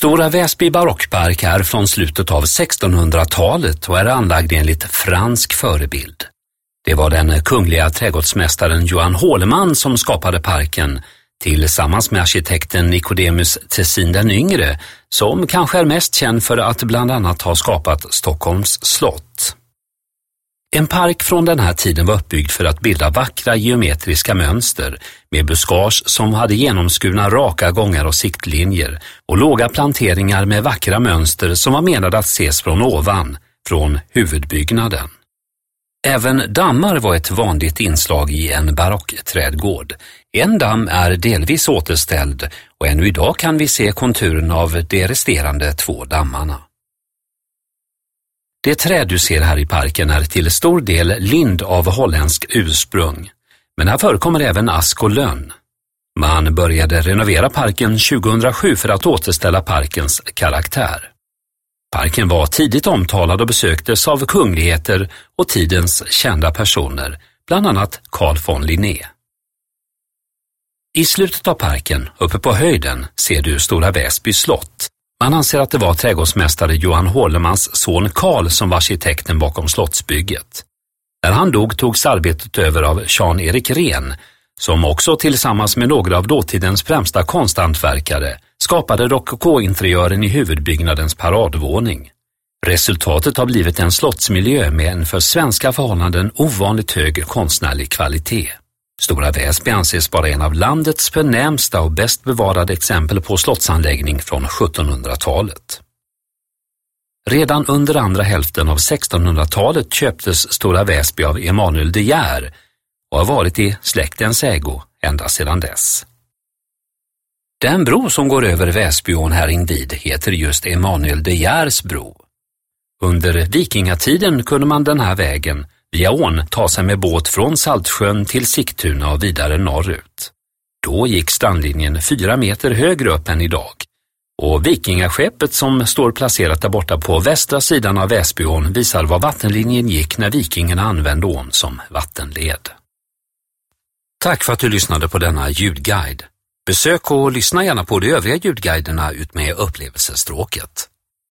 Stora Väsby barockpark är från slutet av 1600-talet och är anlagd enligt fransk förebild. Det var den kungliga trädgårdsmästaren Johan Håleman som skapade parken tillsammans med arkitekten Nicodemus Tessin den yngre, som kanske är mest känd för att bland annat ha skapat Stockholms slott. En park från den här tiden var uppbyggd för att bilda vackra geometriska mönster med buskage som hade genomskurna raka gångar och siktlinjer och låga planteringar med vackra mönster som var menade att ses från ovan, från huvudbyggnaden. Även dammar var ett vanligt inslag i en barockträdgård. En damm är delvis återställd och ännu idag kan vi se konturen av de resterande två dammarna. Det träd du ser här i parken är till stor del lind av holländsk ursprung, men här förekommer även ask och lönn. Man började renovera parken 2007 för att återställa parkens karaktär. Parken var tidigt omtalad och besöktes av kungligheter och tidens kända personer, bland annat Carl von Linné. I slutet av parken, uppe på höjden, ser du Stora Väsby slott. Man anser att det var trädgårdsmästare Johan Hålemans son Karl som var arkitekten bakom slottsbygget. När han dog togs arbetet över av Jean-Erik Ren, som också tillsammans med några av dåtidens främsta konsthantverkare skapade rokokointeriören i huvudbyggnadens paradvåning. Resultatet har blivit en slottsmiljö med en för svenska förhållanden ovanligt hög konstnärlig kvalitet. Stora Väsby anses vara en av landets förnämsta och bäst bevarade exempel på slottsanläggning från 1700-talet. Redan under andra hälften av 1600-talet köptes Stora Väsby av Emanuel de Geer och har varit i släktens ägo ända sedan dess. Den bro som går över Väsbyån här invid heter just Emanuel de Geers bro. Under vikingatiden kunde man den här vägen via ån ta sig med båt från Saltsjön till Sigtuna och vidare norrut. Då gick strandlinjen fyra meter högre upp än idag och vikingaskeppet som står placerat där borta på västra sidan av Väsbyån visar var vattenlinjen gick när vikingarna använde ån som vattenled. Tack för att du lyssnade på denna ljudguide. Besök och lyssna gärna på de övriga ljudguiderna utmed upplevelsestråket.